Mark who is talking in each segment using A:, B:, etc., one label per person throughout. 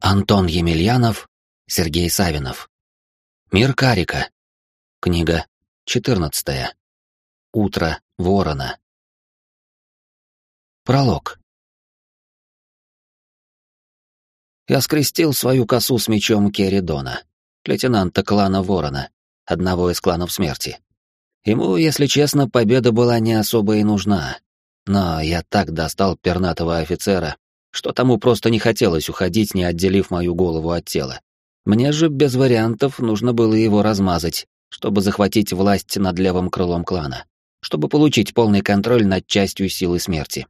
A: Антон Емельянов, Сергей Савинов. Мир Карика. Книга 14. Утро Ворона. Пролог. Я скрестил свою косу с мечом Керидона, лейтенанта клана Ворона, одного из кланов смерти. Ему, если честно, победа была не особо и нужна, но я так достал пернатого офицера, что тому просто не хотелось уходить, не отделив мою голову от тела. Мне же без вариантов нужно было его размазать, чтобы захватить власть над левым крылом клана, чтобы получить полный контроль над частью силы смерти.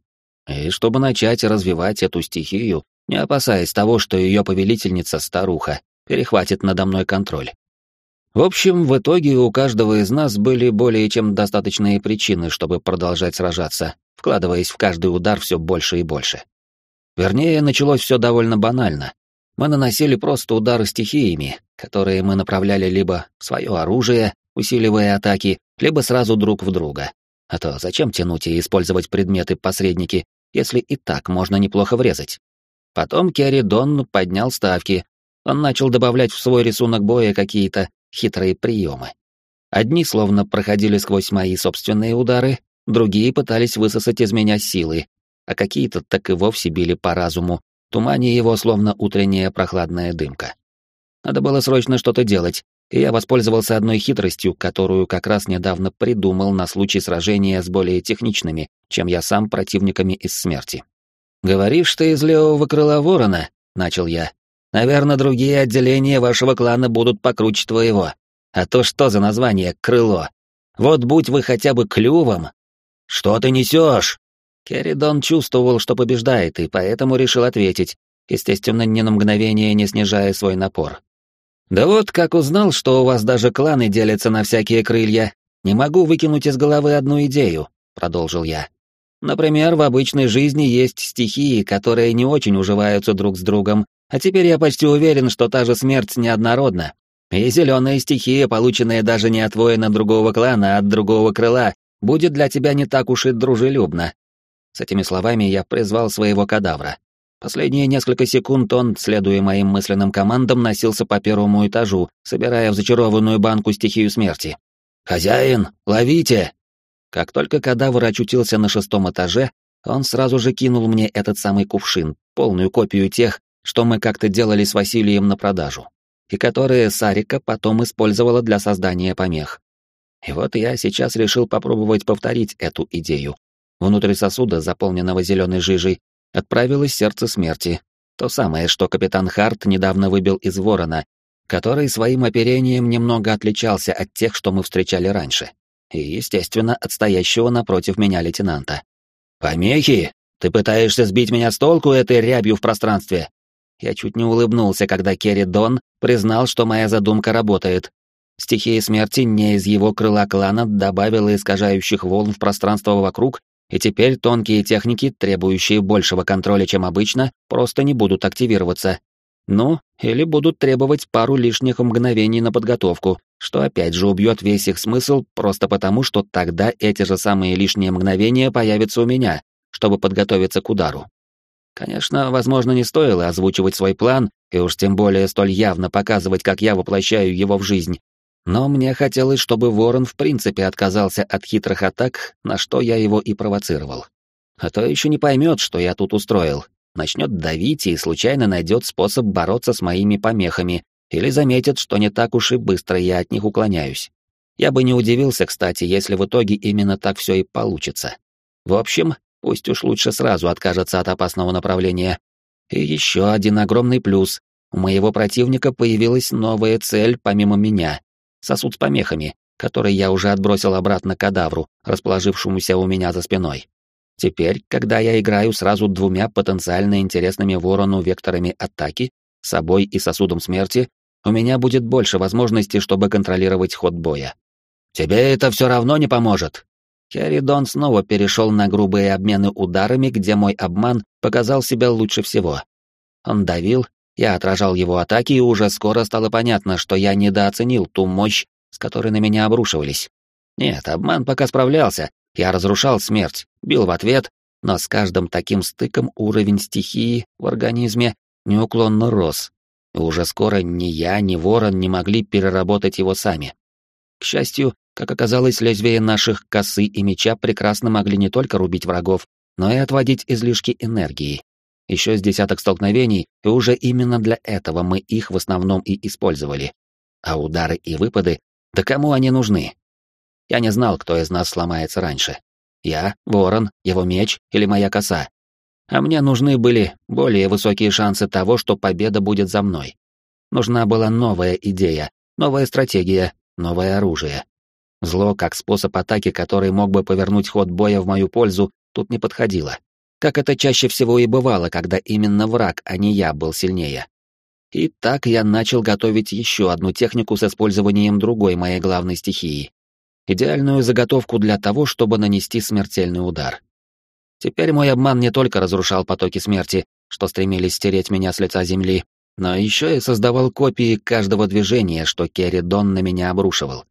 A: И чтобы начать развивать эту стихию, не опасаясь того, что ее повелительница, старуха, перехватит надо мной контроль. В общем, в итоге у каждого из нас были более чем достаточные причины, чтобы продолжать сражаться, вкладываясь в каждый удар все больше и больше. Вернее, началось все довольно банально. Мы наносили просто удары стихиями, которые мы направляли либо в свое оружие, усиливая атаки, либо сразу друг в друга. А то зачем тянуть и использовать предметы-посредники, если и так можно неплохо врезать? Потом Керри Дон поднял ставки. Он начал добавлять в свой рисунок боя какие-то хитрые приемы. Одни словно проходили сквозь мои собственные удары, другие пытались высосать из меня силы, а какие-то так и вовсе били по разуму, тумане его словно утренняя прохладная дымка. Надо было срочно что-то делать, и я воспользовался одной хитростью, которую как раз недавно придумал на случай сражения с более техничными, чем я сам, противниками из смерти. «Говоришь, ты из левого крыла ворона?» — начал я. «Наверное, другие отделения вашего клана будут покруче твоего. А то что за название «крыло»? Вот будь вы хотя бы клювом!» «Что ты несешь?» Керридон чувствовал, что побеждает, и поэтому решил ответить, естественно, ни на мгновение не снижая свой напор. «Да вот как узнал, что у вас даже кланы делятся на всякие крылья, не могу выкинуть из головы одну идею», — продолжил я. «Например, в обычной жизни есть стихии, которые не очень уживаются друг с другом, а теперь я почти уверен, что та же смерть неоднородна. И зеленая стихия, полученная даже не от воина другого клана, а от другого крыла, будет для тебя не так уж и дружелюбна, с этими словами я призвал своего кадавра. Последние несколько секунд он, следуя моим мысленным командам, носился по первому этажу, собирая в зачарованную банку стихию смерти. «Хозяин, ловите!» Как только кадавр очутился на шестом этаже, он сразу же кинул мне этот самый кувшин, полную копию тех, что мы как-то делали с Василием на продажу, и которые Сарика потом использовала для создания помех. И вот я сейчас решил попробовать повторить эту идею, Внутрь сосуда, заполненного зеленой жижей, отправилось сердце смерти, то самое, что капитан Харт недавно выбил из ворона, который своим оперением немного отличался от тех, что мы встречали раньше, и, естественно, от стоящего напротив меня лейтенанта. «Помехи? Ты пытаешься сбить меня с толку этой рябью в пространстве?» Я чуть не улыбнулся, когда Керри Дон признал, что моя задумка работает. Стихия смерти не из его крыла клана добавила искажающих волн в пространство вокруг и теперь тонкие техники, требующие большего контроля, чем обычно, просто не будут активироваться. Ну, или будут требовать пару лишних мгновений на подготовку, что опять же убьет весь их смысл просто потому, что тогда эти же самые лишние мгновения появятся у меня, чтобы подготовиться к удару. Конечно, возможно, не стоило озвучивать свой план, и уж тем более столь явно показывать, как я воплощаю его в жизнь, но мне хотелось, чтобы Ворон в принципе отказался от хитрых атак, на что я его и провоцировал. А то еще не поймет, что я тут устроил. Начнет давить и случайно найдет способ бороться с моими помехами, или заметит, что не так уж и быстро я от них уклоняюсь. Я бы не удивился, кстати, если в итоге именно так все и получится. В общем, пусть уж лучше сразу откажется от опасного направления. И еще один огромный плюс. У моего противника появилась новая цель помимо меня, сосуд с помехами, который я уже отбросил обратно кадавру, расположившемуся у меня за спиной. Теперь, когда я играю сразу двумя потенциально интересными ворону векторами атаки, собой и сосудом смерти, у меня будет больше возможностей, чтобы контролировать ход боя. Тебе это все равно не поможет. Керридон снова перешел на грубые обмены ударами, где мой обман показал себя лучше всего. Он давил, я отражал его атаки, и уже скоро стало понятно, что я недооценил ту мощь, с которой на меня обрушивались. Нет, обман пока справлялся, я разрушал смерть, бил в ответ, но с каждым таким стыком уровень стихии в организме неуклонно рос, и уже скоро ни я, ни ворон не могли переработать его сами. К счастью, как оказалось, лезвия наших косы и меча прекрасно могли не только рубить врагов, но и отводить излишки энергии. Еще с десяток столкновений, и уже именно для этого мы их в основном и использовали. А удары и выпады, да кому они нужны? Я не знал, кто из нас сломается раньше. Я, ворон, его меч или моя коса. А мне нужны были более высокие шансы того, что победа будет за мной. Нужна была новая идея, новая стратегия, новое оружие. Зло, как способ атаки, который мог бы повернуть ход боя в мою пользу, тут не подходило. Как это чаще всего и бывало, когда именно враг, а не я, был сильнее. И так я начал готовить еще одну технику с использованием другой моей главной стихии. Идеальную заготовку для того, чтобы нанести смертельный удар. Теперь мой обман не только разрушал потоки смерти, что стремились стереть меня с лица земли, но еще и создавал копии каждого движения, что Керри Дон на меня обрушивал.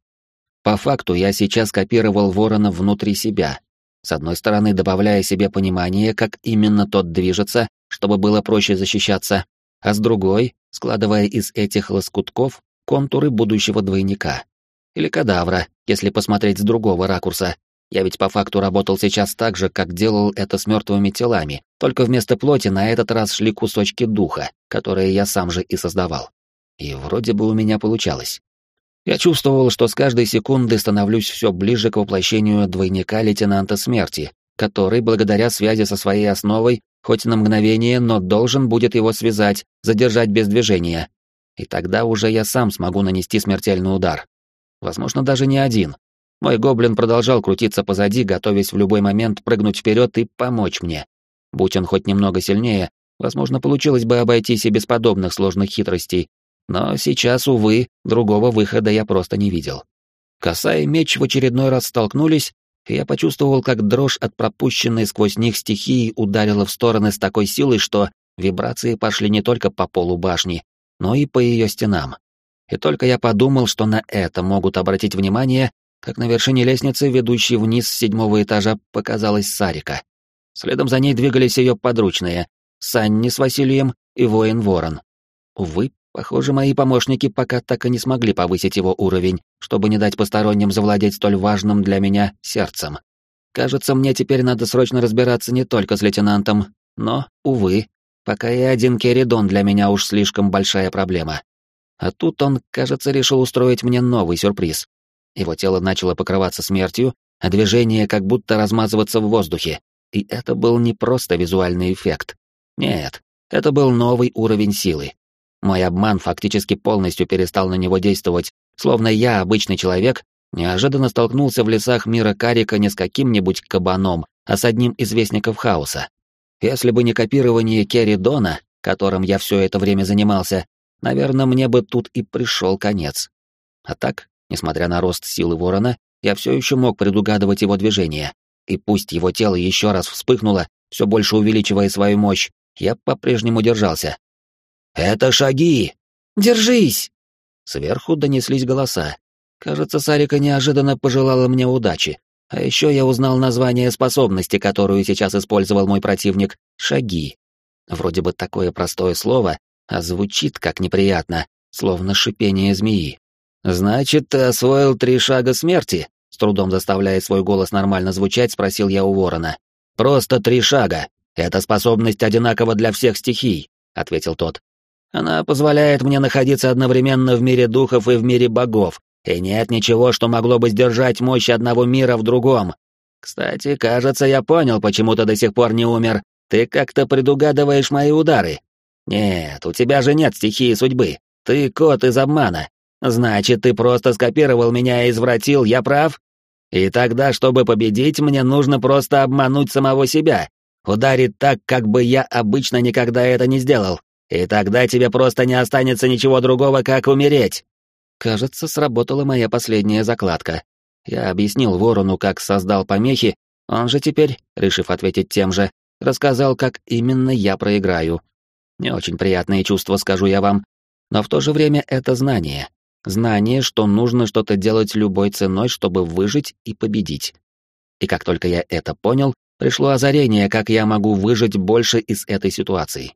A: По факту я сейчас копировал ворона внутри себя, с одной стороны добавляя себе понимание, как именно тот движется, чтобы было проще защищаться, а с другой — складывая из этих лоскутков контуры будущего двойника. Или кадавра, если посмотреть с другого ракурса, я ведь по факту работал сейчас так же, как делал это с мертвыми телами, только вместо плоти на этот раз шли кусочки духа, которые я сам же и создавал. И вроде бы у меня получалось. Я чувствовал, что с каждой секундой становлюсь все ближе к воплощению двойника лейтенанта смерти, который, благодаря связи со своей основой, хоть на мгновение, но должен будет его связать, задержать без движения. И тогда уже я сам смогу нанести смертельный удар. Возможно, даже не один, мой гоблин продолжал крутиться позади, готовясь в любой момент прыгнуть вперед и помочь мне. Будь он хоть немного сильнее, возможно, получилось бы обойтись и без подобных сложных хитростей. Но сейчас, увы, другого выхода я просто не видел. Коса и меч в очередной раз столкнулись, и я почувствовал, как дрожь от пропущенной сквозь них стихии ударила в стороны с такой силой, что вибрации пошли не только по полу башни, но и по ее стенам. И только я подумал, что на это могут обратить внимание, как на вершине лестницы, ведущей вниз с седьмого этажа, показалась Сарика. Следом за ней двигались ее подручные — Санни с Василием и воин Ворон. Увы, похоже, мои помощники пока так и не смогли повысить его уровень, чтобы не дать посторонним завладеть столь важным для меня сердцем. Кажется, мне теперь надо срочно разбираться не только с лейтенантом, но, увы, пока и один Керидон для меня уж слишком большая проблема. А тут он, кажется, решил устроить мне новый сюрприз. Его тело начало покрываться смертью, а движение как будто размазываться в воздухе. И это был не просто визуальный эффект. Нет, это был новый уровень силы. Мой обман фактически полностью перестал на него действовать, словно я, обычный человек, неожиданно столкнулся в лесах мира Карика не с каким-нибудь кабаном, а с одним из вестников хаоса. Если бы не копирование Керри Дона, которым я все это время занимался, наверное, мне бы тут и пришел конец. А так, Несмотря на рост силы ворона, я все еще мог предугадывать его движения, и пусть его тело еще раз вспыхнуло, все больше увеличивая свою мощь, я по-прежнему держался. «Это шаги! Держись!» Сверху донеслись голоса. Кажется, Сарика неожиданно пожелала мне удачи. А еще я узнал название способности, которую сейчас использовал мой противник — шаги. Вроде бы такое простое слово, а звучит как неприятно, словно шипение змеи. «Значит, ты освоил три шага смерти?» С трудом заставляя свой голос нормально звучать, спросил я у ворона. «Просто три шага. Это способность одинакова для всех стихий», — ответил тот. «Она позволяет мне находиться одновременно в мире духов и в мире богов, и нет ничего, что могло бы сдержать мощь одного мира в другом. Кстати, кажется, я понял, почему ты до сих пор не умер. Ты как-то предугадываешь мои удары. Нет, у тебя же нет стихии судьбы. Ты кот из обмана, Значит, ты просто скопировал меня и извратил, я прав? И тогда, чтобы победить, мне нужно просто обмануть самого себя, ударить так, как бы я обычно никогда это не сделал. И тогда тебе просто не останется ничего другого, как умереть. Кажется, сработала моя последняя закладка. Я объяснил Ворону, как создал помехи, он же теперь, решив ответить тем же, рассказал, как именно я проиграю. Не очень приятные чувства, скажу я вам, но в то же время это знание, Знание, что нужно что-то делать любой ценой, чтобы выжить и победить. И как только я это понял, пришло озарение, как я могу выжить больше из этой ситуации.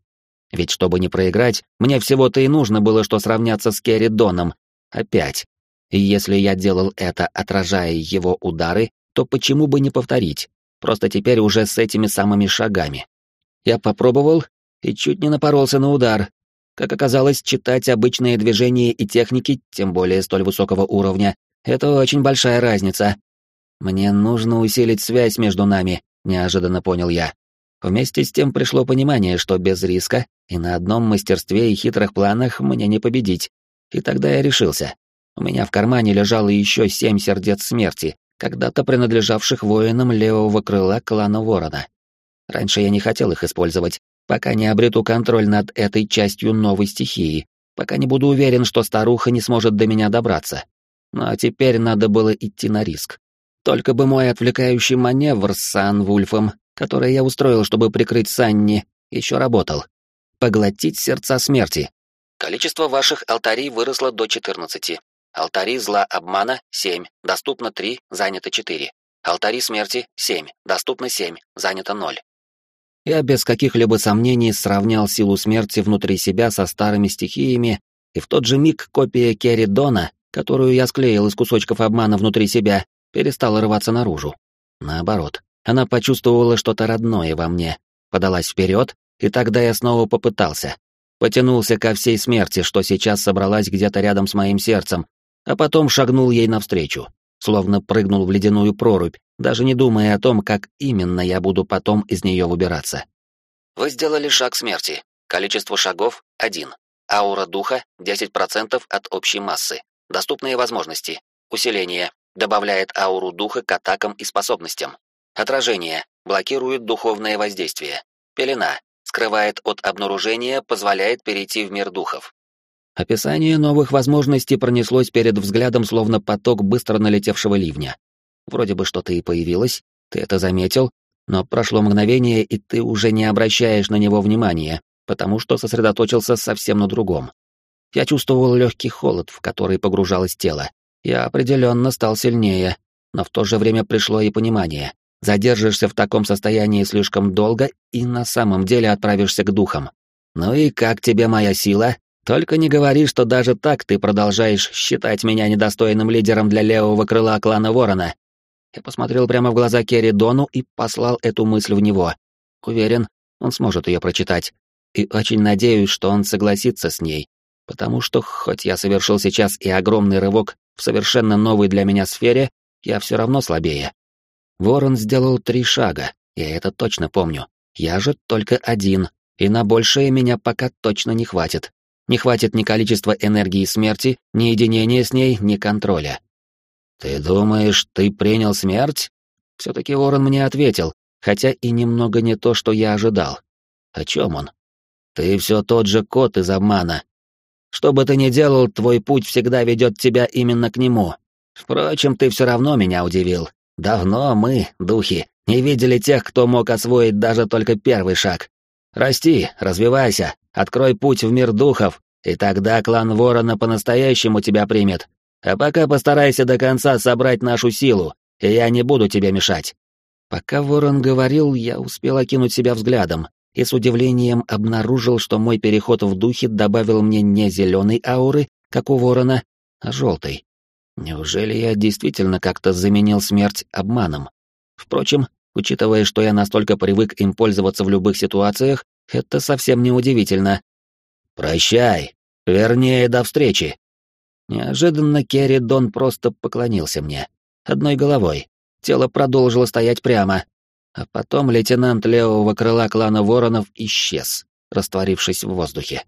A: Ведь чтобы не проиграть, мне всего-то и нужно было что сравняться с Керри Доном. Опять. И если я делал это, отражая его удары, то почему бы не повторить? Просто теперь уже с этими самыми шагами. Я попробовал и чуть не напоролся на удар. Как оказалось, читать обычные движения и техники, тем более столь высокого уровня, это очень большая разница. Мне нужно усилить связь между нами, неожиданно понял я. Вместе с тем пришло понимание, что без риска и на одном мастерстве и хитрых планах мне не победить. И тогда я решился. У меня в кармане лежало еще семь сердец смерти, когда-то принадлежавших воинам левого крыла клана Ворона. Раньше я не хотел их использовать, пока не обрету контроль над этой частью новой стихии, пока не буду уверен, что старуха не сможет до меня добраться. Но теперь надо было идти на риск. Только бы мой отвлекающий маневр с Сан-Вульфом, который я устроил, чтобы прикрыть Санни, еще работал. Поглотить сердца смерти. Количество ваших алтарей выросло до 14. Алтари зла обмана — 7, доступно 3, занято 4. Алтари смерти — 7, доступно 7, занято 0. Я без каких-либо сомнений сравнял силу смерти внутри себя со старыми стихиями, и в тот же миг копия Керри Дона, которую я склеил из кусочков обмана внутри себя, перестала рваться наружу. Наоборот, она почувствовала что-то родное во мне, подалась вперед, и тогда я снова попытался. Потянулся ко всей смерти, что сейчас собралась где-то рядом с моим сердцем, а потом шагнул ей навстречу, словно прыгнул в ледяную прорубь, даже не думая о том, как именно я буду потом из нее выбираться. Вы сделали шаг смерти. Количество шагов — один. Аура духа — 10% от общей массы. Доступные возможности. Усиление. Добавляет ауру духа к атакам и способностям. Отражение. Блокирует духовное воздействие. Пелена. Скрывает от обнаружения, позволяет перейти в мир духов. Описание новых возможностей пронеслось перед взглядом, словно поток быстро налетевшего ливня. Вроде бы что-то и появилось, ты это заметил, но прошло мгновение, и ты уже не обращаешь на него внимания, потому что сосредоточился совсем на другом. Я чувствовал легкий холод, в который погружалось тело. Я определенно стал сильнее, но в то же время пришло и понимание. Задержишься в таком состоянии слишком долго и на самом деле отправишься к духам. Ну и как тебе моя сила? Только не говори, что даже так ты продолжаешь считать меня недостойным лидером для левого крыла клана Ворона. Я посмотрел прямо в глаза Керри Дону и послал эту мысль в него. Уверен, он сможет ее прочитать. И очень надеюсь, что он согласится с ней, потому что, хоть я совершил сейчас и огромный рывок в совершенно новой для меня сфере, я все равно слабее. Ворон сделал три шага, я это точно помню. Я же только один, и на большее меня пока точно не хватит. Не хватит ни количества энергии смерти, ни единения с ней, ни контроля. «Ты думаешь, ты принял смерть?» Все-таки Ворон мне ответил, хотя и немного не то, что я ожидал. О чем он? «Ты все тот же кот из обмана. Что бы ты ни делал, твой путь всегда ведет тебя именно к нему. Впрочем, ты все равно меня удивил. Давно мы, духи, не видели тех, кто мог освоить даже только первый шаг. Расти, развивайся, открой путь в мир духов, и тогда клан Ворона по-настоящему тебя примет. А пока постарайся до конца собрать нашу силу, и я не буду тебе мешать». Пока Ворон говорил, я успел окинуть себя взглядом и с удивлением обнаружил, что мой переход в духе добавил мне не зеленой ауры, как у Ворона, а желтой. Неужели я действительно как-то заменил смерть обманом? Впрочем, учитывая, что я настолько привык им пользоваться в любых ситуациях, это совсем не удивительно. «Прощай! Вернее, до встречи!» Неожиданно Керри Дон просто поклонился мне. Одной головой. Тело продолжило стоять прямо. А потом лейтенант левого крыла клана Воронов исчез, растворившись в воздухе.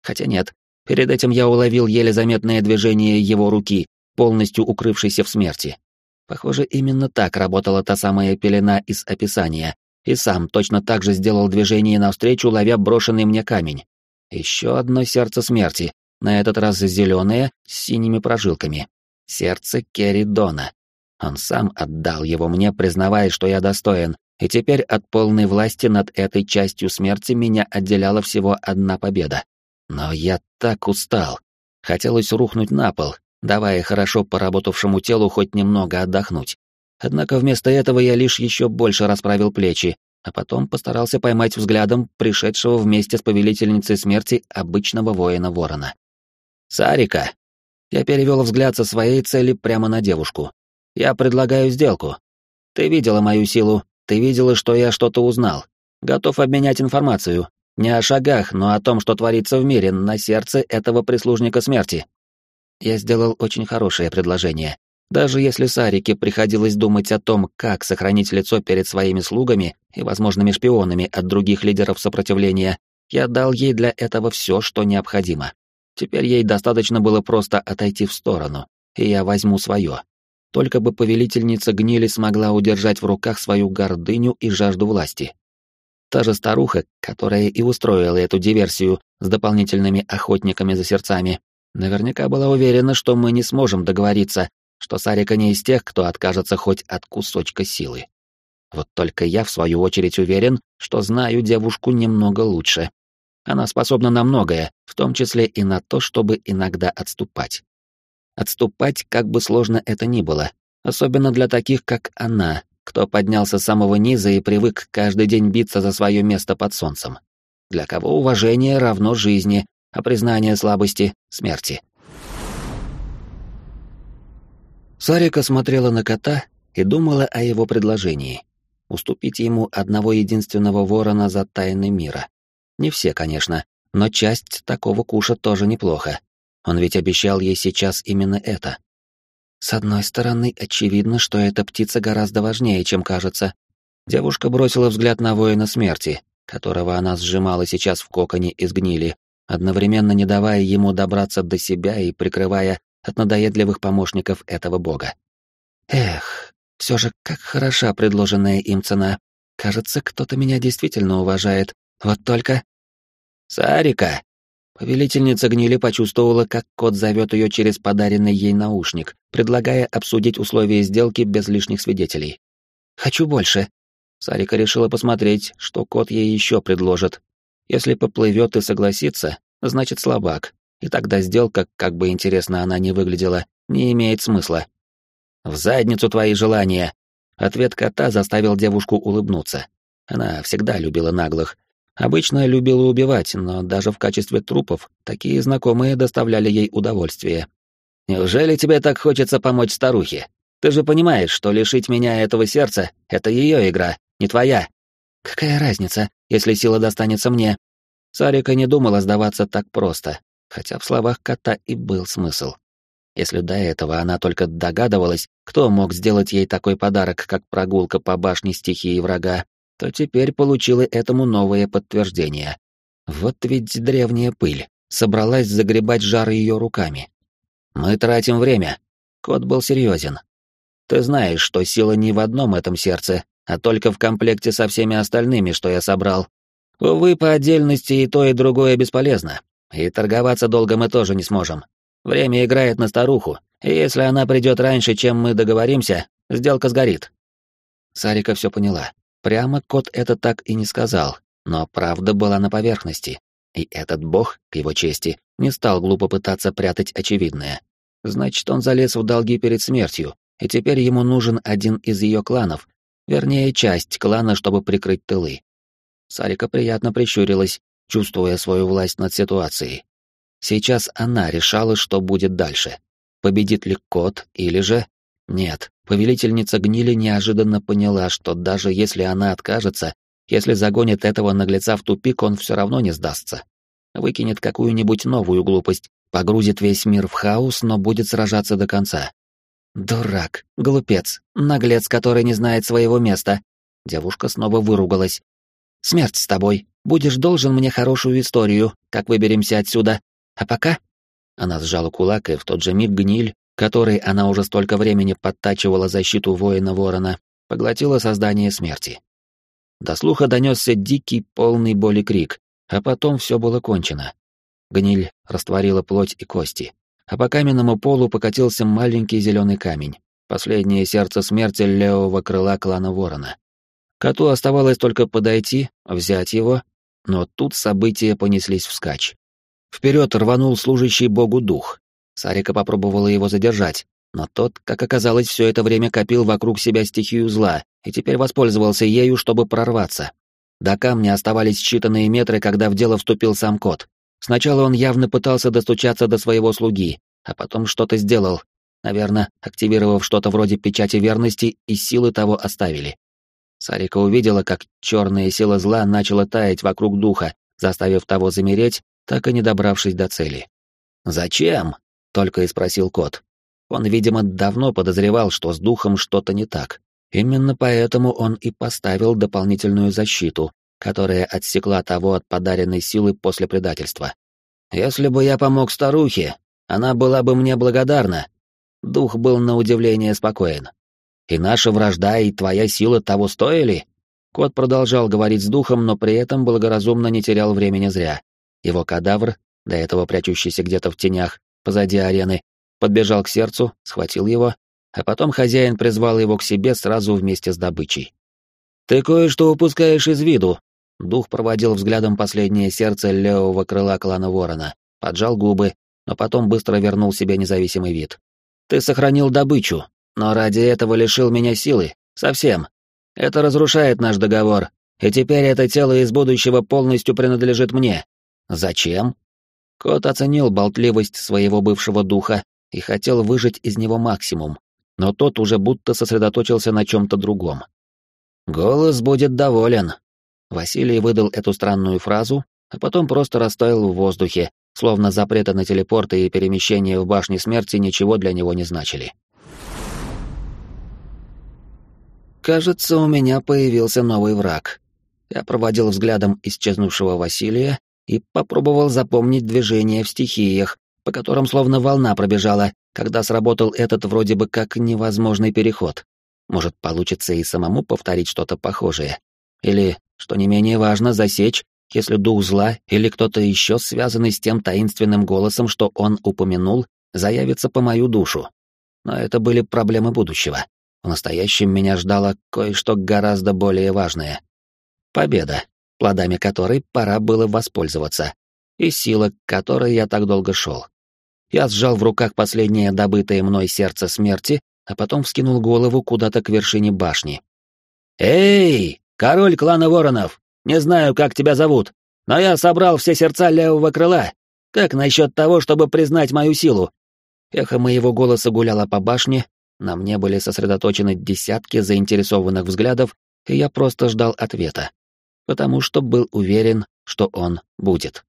A: Хотя нет, перед этим я уловил еле заметное движение его руки, полностью укрывшейся в смерти. Похоже, именно так работала та самая пелена из описания, и сам точно так же сделал движение навстречу, ловя брошенный мне камень. Еще одно сердце смерти, на этот раз зеленое, с синими прожилками. Сердце Керри Дона. Он сам отдал его мне, признавая, что я достоин, и теперь от полной власти над этой частью смерти меня отделяла всего одна победа. Но я так устал. Хотелось рухнуть на пол, давая хорошо поработавшему телу хоть немного отдохнуть. Однако вместо этого я лишь еще больше расправил плечи, а потом постарался поймать взглядом пришедшего вместе с повелительницей смерти обычного воина ворона. «Сарика!» Я перевел взгляд со своей цели прямо на девушку. «Я предлагаю сделку. Ты видела мою силу, ты видела, что я что-то узнал. Готов обменять информацию. Не о шагах, но о том, что творится в мире, на сердце этого прислужника смерти». Я сделал очень хорошее предложение. Даже если Сарике приходилось думать о том, как сохранить лицо перед своими слугами и возможными шпионами от других лидеров сопротивления, я дал ей для этого все, что необходимо. Теперь ей достаточно было просто отойти в сторону, и я возьму свое. Только бы повелительница гнили смогла удержать в руках свою гордыню и жажду власти. Та же старуха, которая и устроила эту диверсию с дополнительными охотниками за сердцами, наверняка была уверена, что мы не сможем договориться что Сарика не из тех, кто откажется хоть от кусочка силы. Вот только я, в свою очередь, уверен, что знаю девушку немного лучше. Она способна на многое, в том числе и на то, чтобы иногда отступать. Отступать, как бы сложно это ни было, особенно для таких, как она, кто поднялся с самого низа и привык каждый день биться за свое место под солнцем. Для кого уважение равно жизни, а признание слабости — смерти. Сарика смотрела на кота и думала о его предложении. Уступить ему одного единственного ворона за тайны мира. Не все, конечно, но часть такого куша тоже неплохо. Он ведь обещал ей сейчас именно это. С одной стороны, очевидно, что эта птица гораздо важнее, чем кажется. Девушка бросила взгляд на воина смерти, которого она сжимала сейчас в коконе из гнили, одновременно не давая ему добраться до себя и прикрывая от надоедливых помощников этого бога. Эх, все же как хороша предложенная им цена. Кажется, кто-то меня действительно уважает. Вот только... Сарика! Повелительница гнили почувствовала, как кот зовет ее через подаренный ей наушник, предлагая обсудить условия сделки без лишних свидетелей. «Хочу больше». Сарика решила посмотреть, что кот ей еще предложит. Если поплывет и согласится, значит слабак, и тогда сделка, как бы интересно она ни выглядела, не имеет смысла. «В задницу твои желания!» Ответ кота заставил девушку улыбнуться. Она всегда любила наглых. Обычно любила убивать, но даже в качестве трупов такие знакомые доставляли ей удовольствие. «Неужели тебе так хочется помочь старухе? Ты же понимаешь, что лишить меня этого сердца — это ее игра, не твоя». «Какая разница, если сила достанется мне?» Сарика не думала сдаваться так просто, хотя в словах кота и был смысл. Если до этого она только догадывалась, кто мог сделать ей такой подарок, как прогулка по башне стихии врага, то теперь получила этому новое подтверждение. Вот ведь древняя пыль собралась загребать жар ее руками. «Мы тратим время». Кот был серьезен. «Ты знаешь, что сила не в одном этом сердце, а только в комплекте со всеми остальными, что я собрал. Увы, по отдельности и то, и другое бесполезно. И торговаться долго мы тоже не сможем. Время играет на старуху, и если она придет раньше, чем мы договоримся, сделка сгорит. Сарика все поняла. Прямо кот это так и не сказал, но правда была на поверхности. И этот бог, к его чести, не стал глупо пытаться прятать очевидное. Значит, он залез в долги перед смертью, и теперь ему нужен один из ее кланов, вернее, часть клана, чтобы прикрыть тылы. Сарика приятно прищурилась, чувствуя свою власть над ситуацией. Сейчас она решала, что будет дальше. Победит ли кот или же... Нет, повелительница гнили неожиданно поняла, что даже если она откажется, если загонит этого наглеца в тупик, он все равно не сдастся. Выкинет какую-нибудь новую глупость, погрузит весь мир в хаос, но будет сражаться до конца. Дурак, глупец, наглец, который не знает своего места. Девушка снова выругалась. Смерть с тобой. Будешь должен мне хорошую историю, как выберемся отсюда. А пока...» Она сжала кулак, и в тот же миг гниль, которой она уже столько времени подтачивала защиту воина-ворона, поглотила создание смерти. До слуха донесся дикий, полный боли крик, а потом все было кончено. Гниль растворила плоть и кости, а по каменному полу покатился маленький зеленый камень, последнее сердце смерти левого крыла клана ворона. Коту оставалось только подойти, взять его но тут события понеслись вскачь. Вперед рванул служащий богу дух. Сарика попробовала его задержать, Но тот, как оказалось, все это время копил вокруг себя стихию зла и теперь воспользовался ею, чтобы прорваться. До камня оставались считанные метры, когда в дело вступил сам кот. Сначала он явно пытался достучаться до своего слуги, а потом что-то сделал, наверное, активировав что-то вроде печати верности, и силы того оставили. Сарика увидела, как черная сила зла начала таять вокруг духа, заставив того замереть, так и не добравшись до цели. «Зачем?» — только и спросил кот. Он, видимо, давно подозревал, что с духом что-то не так. Именно поэтому он и поставил дополнительную защиту, которая отсекла того от подаренной силы после предательства. «Если бы я помог старухе, она была бы мне благодарна». Дух был на удивление спокоен. «И наша вражда, и твоя сила того стоили?» Кот продолжал говорить с духом, но при этом благоразумно не терял времени зря. Его кадавр, до этого прячущийся где-то в тенях, позади арены, подбежал к сердцу, схватил его, а потом хозяин призвал его к себе сразу вместе с добычей. «Ты кое-что упускаешь из виду», Дух проводил взглядом последнее сердце левого крыла клана Ворона, поджал губы, но потом быстро вернул себе независимый вид. «Ты сохранил добычу, но ради этого лишил меня силы. Совсем. Это разрушает наш договор, и теперь это тело из будущего полностью принадлежит мне. Зачем?» Кот оценил болтливость своего бывшего духа и хотел выжать из него максимум, но тот уже будто сосредоточился на чем-то другом. «Голос будет доволен», Василий выдал эту странную фразу, а потом просто растаял в воздухе, словно запреты на телепорты и перемещение в башне смерти ничего для него не значили. Кажется, у меня появился новый враг. Я проводил взглядом исчезнувшего Василия и попробовал запомнить движения в стихиях, по которым словно волна пробежала, когда сработал этот вроде бы как невозможный переход. Может, получится и самому повторить что-то похожее. Или что не менее важно, засечь, если дух зла или кто-то еще, связанный с тем таинственным голосом, что он упомянул, заявится по мою душу. Но это были проблемы будущего. В настоящем меня ждало кое-что гораздо более важное. Победа, плодами которой пора было воспользоваться, и сила, к которой я так долго шел. Я сжал в руках последнее добытое мной сердце смерти, а потом вскинул голову куда-то к вершине башни. «Эй!» Король клана воронов, не знаю, как тебя зовут, но я собрал все сердца левого крыла. Как насчет того, чтобы признать мою силу?» Эхо моего голоса гуляло по башне, на мне были сосредоточены десятки заинтересованных взглядов, и я просто ждал ответа, потому что был уверен, что он будет.